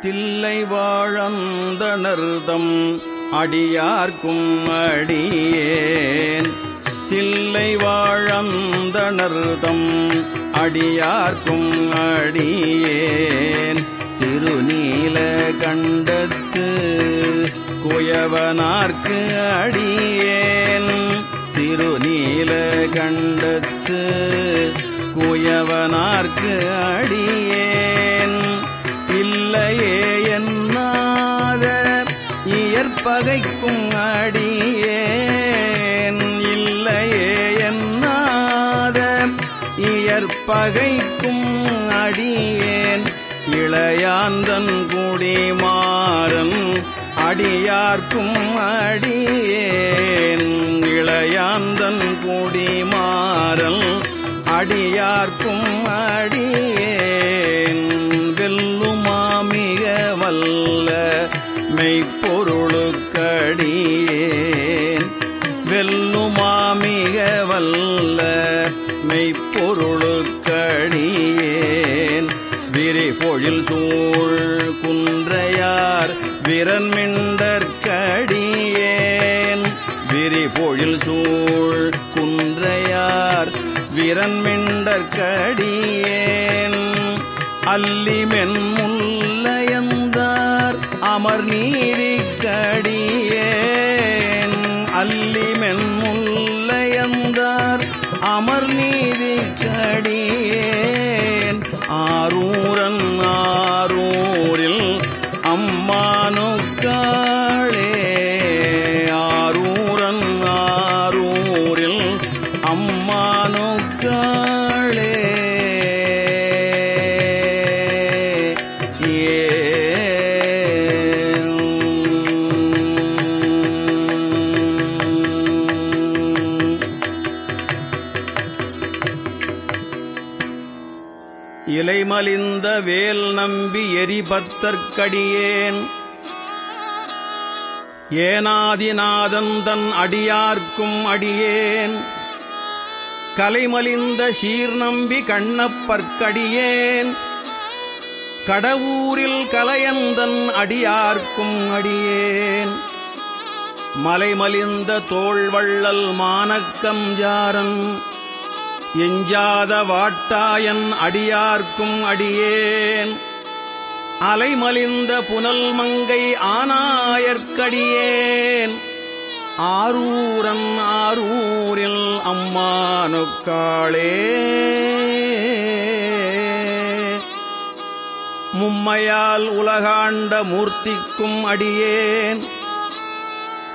தில்லை வாழந்தனர்தம் அடியார்க்கும் அடியேன். தில்லை வாழந்தனர்தம் அடியார்க்கும் அடியேன். திருநீல கண்டத்து குயவனார்க்கு அடியேன். திருநீல கண்டத்து குயவனார்க்கு அடியேன். இல்லையே என்னாத? இயற்பகைக்கும் அடியேன். இல்லையே என்னாத? இயற்பகைக்கும் அடியேன். இளையாந்தன் குடிமாறன் அடியார்க்கும் அடியேன். இளையாந்தன் குடிமாறல் அடியார்க்கும் அடியேன். வெல்ல வல்ல மெய்ப்பொருளுக்கடியேன் வெல்லுமாமிக வல்ல மெய்ப்பொருளுக்கடியேன் விரிபொழில் சூழ் குன்றையார் விரன்மிண்டற்கடியேன் விரிபொழில் சூழ் குன்றையார் விரன்மிண்டற்கடியேன் அல்லிமென் முன் அமர் நீதிக்கடியேன் அல்லிமென் முல்லையந்தார் அமர் நீதி இலைமலிந்த வேல் நம்பி எரிபத்தற்கடியேன் ஏனாதிநாதந்தன் அடியார்க்கும் அடியேன். கலைமலிந்த சீர் நம்பி கண்ணப்பற்கடியேன் கடவூரில் கலையந்தன் அடியார்க்கும் அடியேன். மலைமலிந்த தோள்வள்ளல் மானக்கம் ஜாரன். எஞ்சாத வாட்டாயன் அடியார்க்கும் அடியேன். அலைமலிந்த புனல் மங்கை ஆனாயற்கடியேன். ஆரூரன் ஆரூரில் அம்மானுக்காளே. மும்மையால் உலகாண்ட மூர்த்திக்கும் அடியேன்.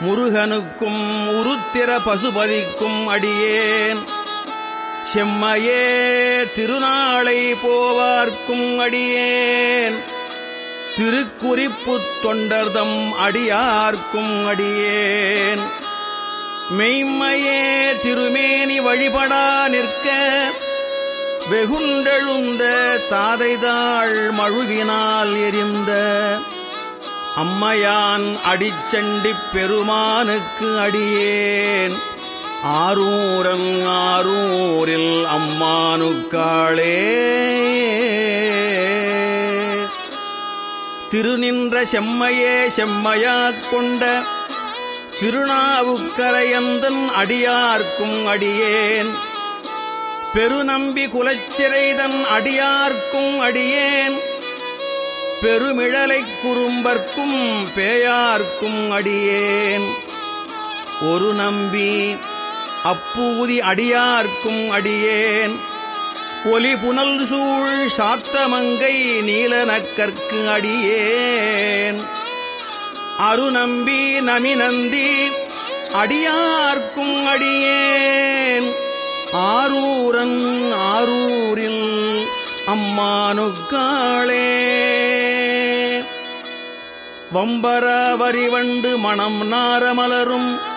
முருகனுக்கும் உருத்திர பசுபதிக்கும் அடியேன். செம்மையே திருநாளை போவார்க்கும் அடியேன். திருக்குறிப்பு தொண்டர்தம் அடியார்க்கும் அடியேன். மெய்மையே திருமேனி வழிபடா நிற்க வெகுண்டெழுந்த தாதைதாள் மழுவினால் எரிந்த. அம்மையான் அடிச்சண்டிப் பெருமானுக்கு அடியேன். ஆரூரன் ஆரூரில் அம்மானுக்காளே. திருநின்ற செம்மையே செம்மையாக் கொண்ட திருநாவுக்கரையந்தன் அடியார்க்கும் அடியேன். பெருநம்பி குலச்சிறைதன் அடியார்க்கும் அடியேன். பெருமிழலை குறும்பர்க்கும் பேயார்க்கும் அடியேன். ஒரு நம்பி அப்பூதி அடியார்க்கும் அடியேன். ஒலி புனல் சூழ் சாத்தமங்கை நீலனக்கற்கு அடியேன். அருநம்பி நமிநந்தி அடியார்க்கும் அடியேன். ஆரூரன் ஆரூரில் அம்மானுக்காளே. வம்பர வரிவண்டு மணம் நாரமலரும்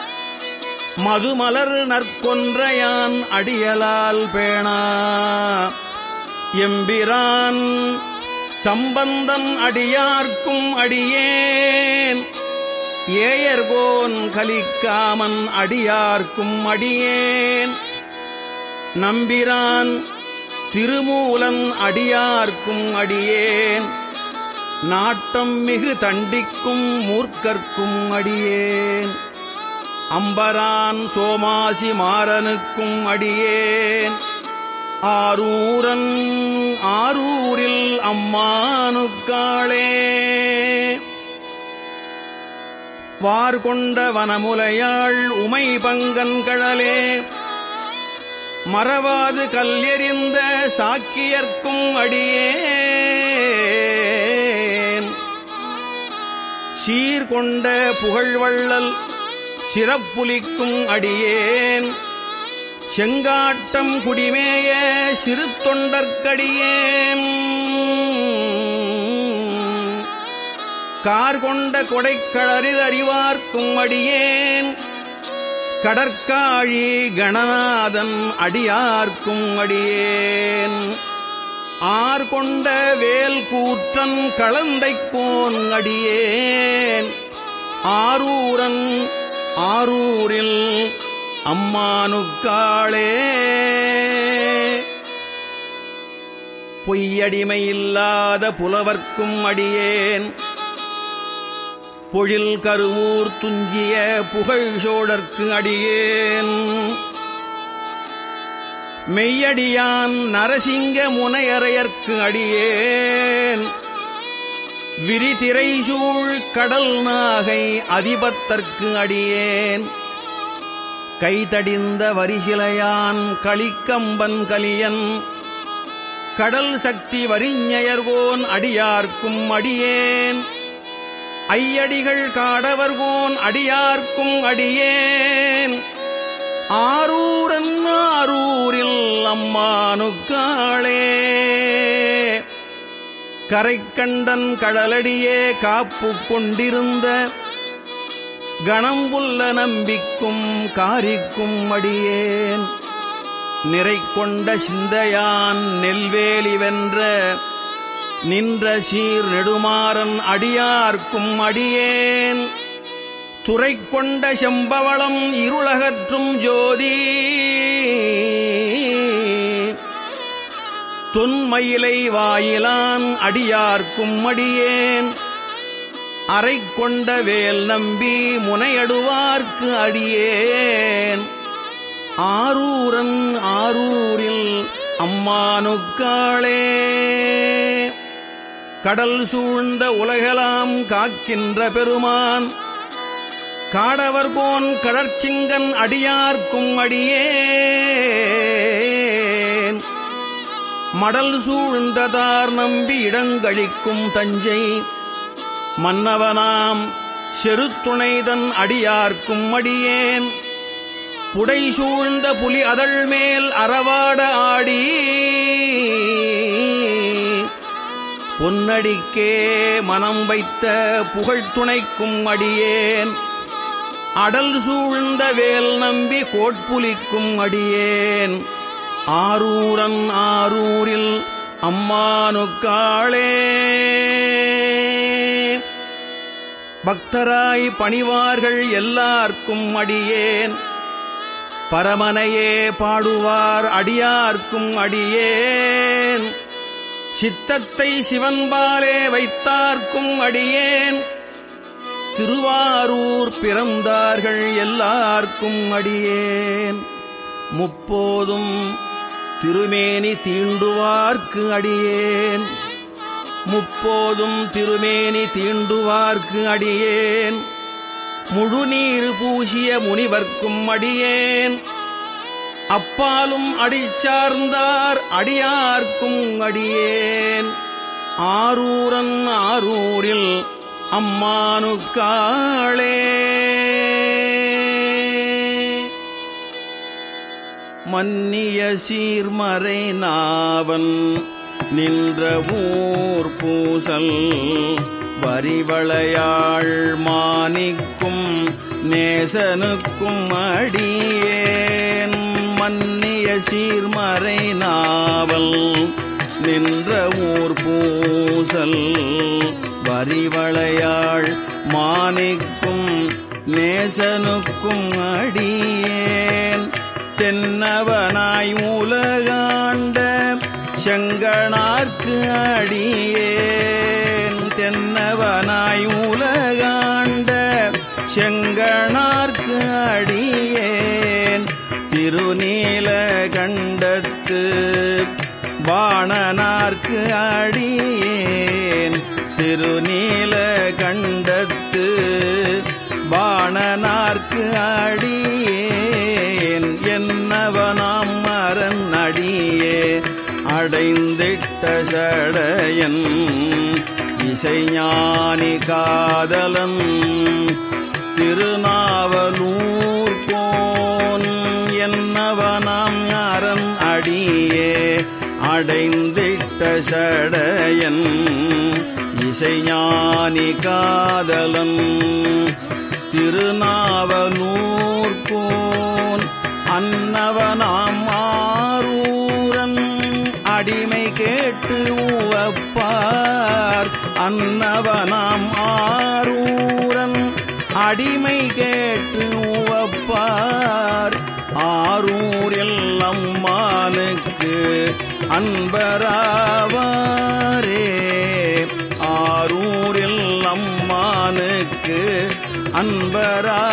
மதுமலர் நற்கொன்றையான் அடியலால் பேணா. எம்பிரான் சம்பந்தன் அடியார்க்கும் அடியேன். ஏயர்கோன் கலிக்காமன் அடியார்க்கும் அடியேன். நம்பிரான் திருமூலன் அடியார்க்கும் அடியேன். நாட்டம் மிகு தண்டிக்கும் மூர்க்கர்க்கும் அடியேன். அம்பரான் சோமாசி மாறனுக்கும் அடியேன். ஆரூரன் ஆரூரில் அம்மானுக்காளே. வார்கொண்ட வனமுலையாள் உமை பங்கன் கழலே. மறவாது கல்லெறிந்த சாக்கியர்க்கும் அடியேன். சீர்கொண்ட புகழ்வள்ளல் சிறப்புலிக்கும் அடியேன். செங்காட்டம் குடிமேய சிறு தொண்டற்கடியேன் கார்கொண்ட கொண்ட அறிவார்க்கும் அடியேன். கடற்காழி கணநாதன் அடியார்க்கும் அடியேன். ஆர் கொண்ட வேல் கூற்றன் களந்தைக்கோன் அடியேன். ஆரூரன் ஆரூரில் அம்மானுக்காளே. பொய்யடிமை இல்லாத புலவர்க்கும் அடியேன். பொழில் கருவூர் துஞ்சிய புகழ் சோழர்க்கு அடியேன். மெய்யடியான் நரசிங்க முனையறையர்க்கு அடியேன். விரிதிரைசூழ் கடல் நாகை அதிபத்தற்கு அடியேன். கைதடிந்த வரிசிலையான் களிக்கம்பன் கலியன். கடல் சக்தி வரிஞயர்கோன் அடியார்க்கும் அடியேன். ஐயடிகள் காடவர்கோன் அடியார்க்கும் அடியேன். ஆரூரன் ஆரூரில் அம்மானுக்காளே கரைக்கண்டன் கடலடியே காப்பு கொண்டிருந்த கணம்புல்ல நம்பிக்கும் காரிக்கும் அடியேன். நிறை கொண்ட சிந்தையான் நெல்வேலி வென்ற நின்ற சீர் நெடுமாறன் அடியார்க்கும் அடியேன். துறை கொண்ட செம்பவளம் இருளகற்றும் ஜோதி தொன்மயிலை வாயிலான் அடியார்க்கும் அடியேன். அறை கொண்ட வேல் நம்பி முனையடுவார்க்கு அடியேன். ஆரூரன் ஆரூரில் அம்மானுக்காளே. கடல் சூழ்ந்த உலகலாம் காக்கின்ற பெருமான். காடவர்கோன் கடற்சிங்கன் அடியார்க்கும் அடியே மடல் சூழ்ந்ததார் நம்பி இடங்களிக்கும் தஞ்சை. மன்னவனாம் செருத்துணைதன் அடியார்க்கும் அடியேன். புடை சூழ்ந்த புலி அதழ் மேல் அறவாட ஆடி. பொன்னடிக்கே மனம் வைத்த புகழ்துணைக்கும் அடியேன். அடல் சூழ்ந்த வேல் நம்பி கோட்புலிக்கும் அடியேன். ஆரூரன் ஆரூரில் அம்மானுக்காளே. பக்தராய் பணிவார்கள் எல்லார்க்கும் அடியேன். பரமனையே பாடுவார் அடியார்க்கும் அடியேன். சித்தத்தை சிவன்பாலே வைத்தார்க்கும் அடியேன். திருவாரூர் பிறந்தார்கள் எல்லார்க்கும் அடியேன். முப்போதும் திருமேனி தீண்டுவார்க்கு அடியேன். முப்போதும் திருமேனி தீண்டுவார்க்கு அடியேன். முழுநீர் பூசிய முனிவர்க்கும் அடியேன். அப்பாலும் அடிச்சார்ந்தார் அடியார்க்கும் அடியேன். ஆரூரன் ஆரூரில் அம்மானுக்காளே. மன்னிய சீர்மறை நாவன் நின்ற ஊர் பூசல் வரிவளையாள் மாணிக்கும் நேசனுக்கும் அடியேன். மன்னிய சீர்மறை நாவல் நின்ற ஊர் பூசல் வரிவளையாள் மாணிக்கும் நேசனுக்கும் அடியேன். தென்னவனாய் உலகாண்ட செங்கனார்க்கு அடியேன். தென்னவனாய் உலகாண்ட செங்கனார்க்கு அடியேன். திருநீல கண்டத்து வாணனார்க்கு அடியேன். திருநீல கண்டத்து வாணனார்க்கு அடியேன். என்னவனாம் மரன் அடியே அடைந்திட்ட சடையன் இசைஞானி காதலன் திருநாவலூர் போன். என்னவனாம் அரண் அடியே அடைந்திட்ட சடையன் இசைஞானி காதலன் திருநாவலூர் போன். அடிமை கேட்டு உவப்பார். அன்னவனாம் ஆரூரன் அடிமை கேட்டு உவப்பார். ஆரூரில் நம்மானுக்கு அன்பராவாரே. ஆரூரில் நம்மானுக்கு அன்பராவாரே.